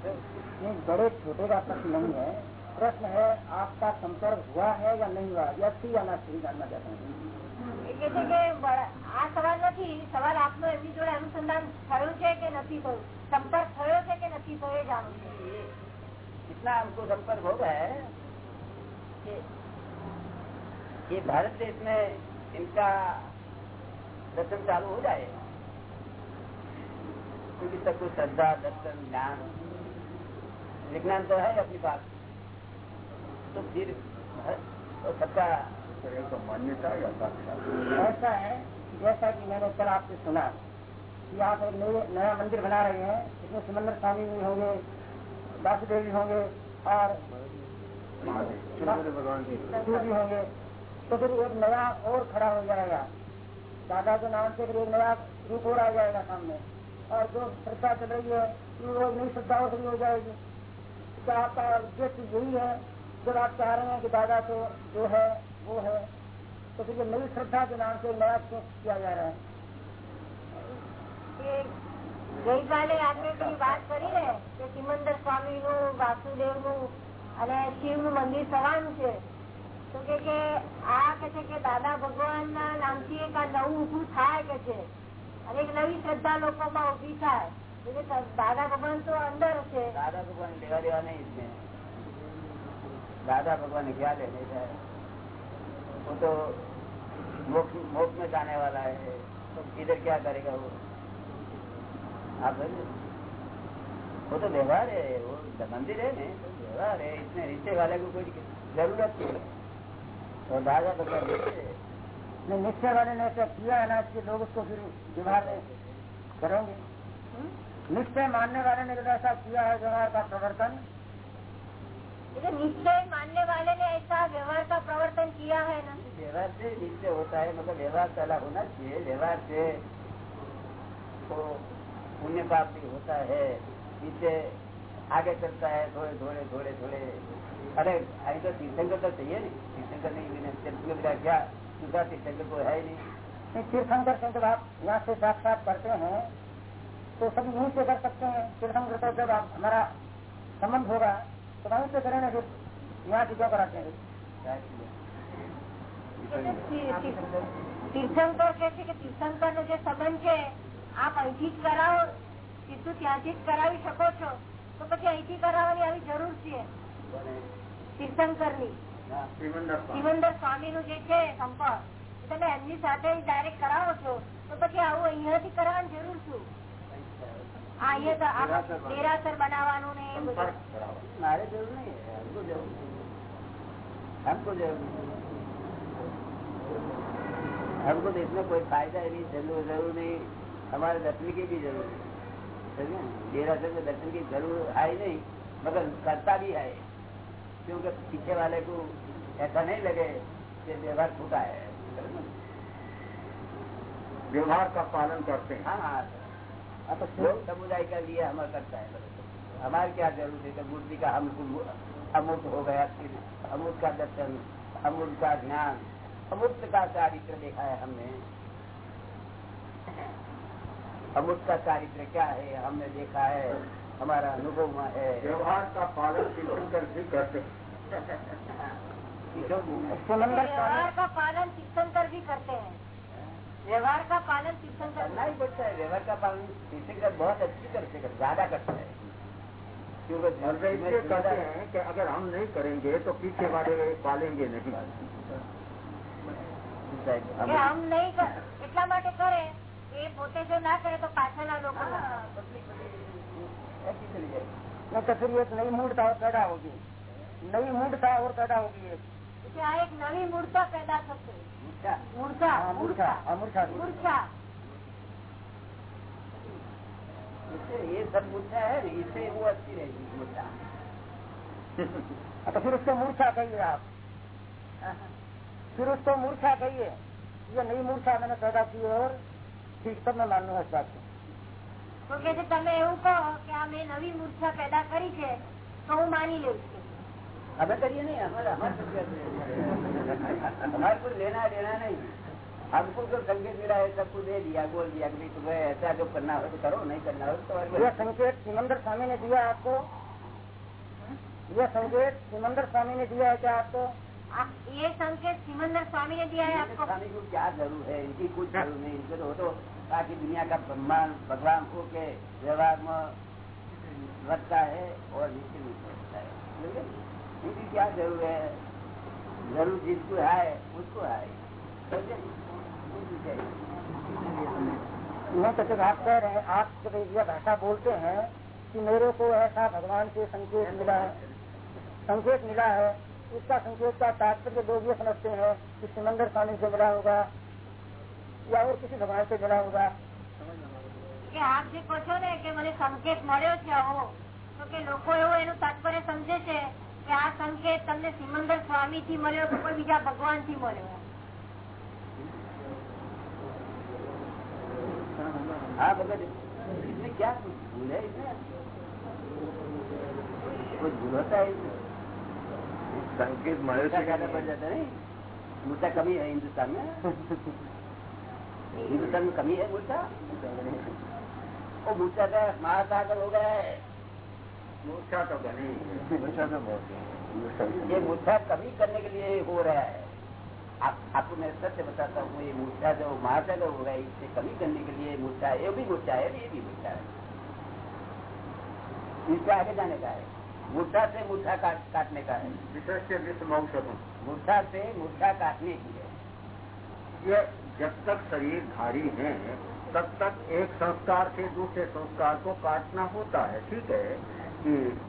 नहीं बड़े छोटे का प्रश्न नहीं है प्रश्न है आपका संपर्क हुआ है या नहीं हुआ या थी या ना थी जानना चाहता हूँ એ કે છે કે બળ- આ સવાલ નથી સવાલ આપનો એમની જોડે અનુસંધાન થયું છે કે નથી થયું સંપર્ક થયો છે કે નથી થયો એ જાણવું છે इतना हमको संपर्क हो गया है कि ये भारत देश में इनका दर्शन चालू हो जाए। क्योंकि सबको श्रद्धा दर्शन ज्ञान विज्ञान तो है अपनी बात। तो फिर तो सबका तो मान्यता ऐसा है जैसा कि मैंने कल आपसे सुना कि आप एक नया मंदिर बना रहे हैं इसमें सुमंदर स्वामी भी होंगे वासुदेव भी होंगे और भगवान भी होंगे। तो फिर एक नया और खड़ा हो जाएगा दादा के नाम से फिर एक नया रूप और आ जाएगा सामने और जो श्रद्धा चल रही है वो नई श्रद्धा और खड़ी हो जाएगी तो आपका उद्देश्य यही है जब आप चाह रहे हैं कि दादा तो जो है वो है तो फिर ये नई श्रद्धा के नाम से नया क्यों किया जा रहा है કે ગઈકાલે આપણે પેલી વાત કરી ને કે સિમંદર સ્વામી નું વાસુદેવ નું અને શિવ નું મંદિર થવાનું છે તો કે કે આ કે છે કે દાદા ભગવાન ના નામથી એક આ નવું ઉભું થાય કે છે અને એક નવી શ્રદ્ધા લોકોમાં ઉભી થાય એટલે ત- દાદા ભગવાન તો અંદર છે दादा भगवान लेवा देवा नहीं इसमें दादा भगवान ने क्या लेने का है वो तो मोक्ष मोक्ष में जाने वाला है तो इधर क्या करेगा वो आप समझे? वो तो व्यवहार है वो मंदिर है ना तो व्यवहार है इसमें रिश्ते वाले को कोई जरूरत नहीं है और तो वाले ने ऐसा किया है ना कि लोग उसको फिर व्यवहार करेंगे। हम्म? निश्चय मानने वाले ने तो ऐसा किया है व्यवहार का प्रवर्तन। निश्चय मानने वाले ने ऐसा व्यवहार का प्रवर्तन किया है ना। व्यवहार से निश्चय होता है मतलब व्यवहार चला होना चाहिए। व्यवहार से तो पुण्य पाप भी होता है। निश्चय आगे चलता है थोड़े थोड़े थोड़े थोड़े। अरे अभी तो तीर्थंकर तो चाहिए नहीं तीर्थंकर नहीं बिना तीर्थंकर बिना क्या दूसरा तीर्थंकर तो है ही नहीं नहीं तीर्थंकर से जब आप यहाँ से साक्षात करते हैं तो सभी यहीं से कर सकते हैं तीर्थंकर तो जब आप हमारा संबंध होगा तो वहीं से करें ना फिर यहाँ से क्यों कराते हैं क्या चीज़ है? તીર્થંકર કે છે કે તીર્થંકર નો જે સંબંધ છે આપ અહીંથી જ કરાવો સીધું ત્યાંથી જ કરાવી શકો છો તો પછી અહીંથી કરાવવાની આવી જરૂર છે શિવશંકરની શિવંદર સ્વામી. નું જે છે સંપર્ક તમે એમની સાથે ડાયરેક્ટ કરાવો છો તો પછી આવું અહિયાં થી કરાવવાની જરૂર શું દેરાસર બનાવવાનું ને જરૂર નહીં કોઈ ફાયદા એની જરૂર જરૂર નહીં. અમારે દર્શન કી જરૂર નહીં. દેરાસર દર્શન જરૂર આવી નહીં મગર કરતા ભી આવે क्योंकि पीछे वाले को ऐसा नहीं लगे कि व्यवहार छूटा है। व्यवहार का पालन करते हैं। हाँ हाँ। तो समुदाय का लिए हमारा करता है। हमारे क्या ज़रूरत है? तो मूर्ति का हमको अमूर्त हो गया फिर अमूर्त का दर्शन अमूर्त का ज्ञान अमूर्त का चारित्र देखा है हमने। अमूर्त का चारित्र क्या है? हमने देखा है हमारा अनुभव में है। व्यवहार का पालन किसी कर भी करते व्यवहार का पालन शिक्षण कर भी करते हैं। व्यवहार का पालन शिक्षण कर नहीं पड़ता है व्यवहार का पालन शिक्षण कर बहुत अच्छी तरह से कर ज़्यादा करते हैं। क्योंकि कहते हैं कि अगर हम नहीं करेंगे तो पीछे वाले पालेंगे नहीं। हम नहीं तो फिर एक नई मूर्ता और पैदा होगी। नई मूर्ता और पैदा होगी एक। क्या एक नवी मूर्ता पैदा करते मूर्खा मूर्खा मूर्खा मूर्खा ये सब मूर्खा है इसे वो अच्छी रहेगी मूर्खा हाँ, तो फिर उसको मूर्खा कहिए आप। फिर उसको मूर्खा कहिए। ये नई मूर्खा मैंने पैदा की और ठीक तब मैं मान लू इस बात को। તો કે છે તમે એવું કહો કે આ મેં નવી મૂર્છા પેદા કરી છે તો હું માની લઉં છું हमें करिए नहीं हमारे हमारे सब क्या हमारे को लेना देना नहीं हमको जो संकेत मिला है सबको दे दिया बोल दिया कि भाई तुम्हें ऐसा जो करना हो तो करो नहीं करना हो तो ये संकेत सिमंदर स्वामी ने दिया आपको ये संकेत सिमंदर स्वामी ने दिया है क्या आपको આ- ये संकेत सिमंदर स्वामी ने दिया है आपको स्वामी को क्या जरूर है इनकी कुछ जरूर नहीं इनको तो, तो बाकी दुनिया का ब्रह्मांड, भगवान को के व्यवहार में रखता है और नीचे नीचे रखता है? इनकी क्या ज़रूर है? ज़रूर जिसको है, उसको है। क्या तो आप कह रहे हैं, आप जब यह भाषा बोलते हैं कि मेरे को ऐसा भगवान से संकेत मिला है, संकेत मिला है इसका संकेत का तात्पर्य लोग ये समझते हैं कि सिमंदर स्वामी से मिला होगा या और किसी भगवान से मिला होगा કે આપ જે કહો છો ને કે મને સંકેત મળ્યો છે આવો તો કે લોકો એવું એનું તાત્પર્ય સમજે છે કે આ સંકેત તમને સિમંદર સ્વામી થી મળ્યો કે કોઈ બીજા ભગવાન થી મળ્યો हाँ भगत इसमें क्या कुछ भूल है इसमें कुछ भूल होता है इसमें हिंदुस्तान में कमी है मूर्छा वो मूर्छा का महासागर हो गया है। मूर्छा तो बनी ये मूर्छा कमी करने के लिए हो रहा है। आप, आपको मैं सत्य बताता हूँ ये मूर्छा जो महासागर हो रहा है इससे कमी करने के लिए मूर्छा है ये भी मूर्छा है ये भी मूर्छा है। इससे आगे जाने का है। मूर्छा से मूर्छा काटने का है। विशेष से विश्व मूर्छा से मूर्छा काटने की है। ये जब तक शरीर धारी है, तब तक एक संस्कार से दूसरे संस्कार को काटना होता है, ठीक है? कि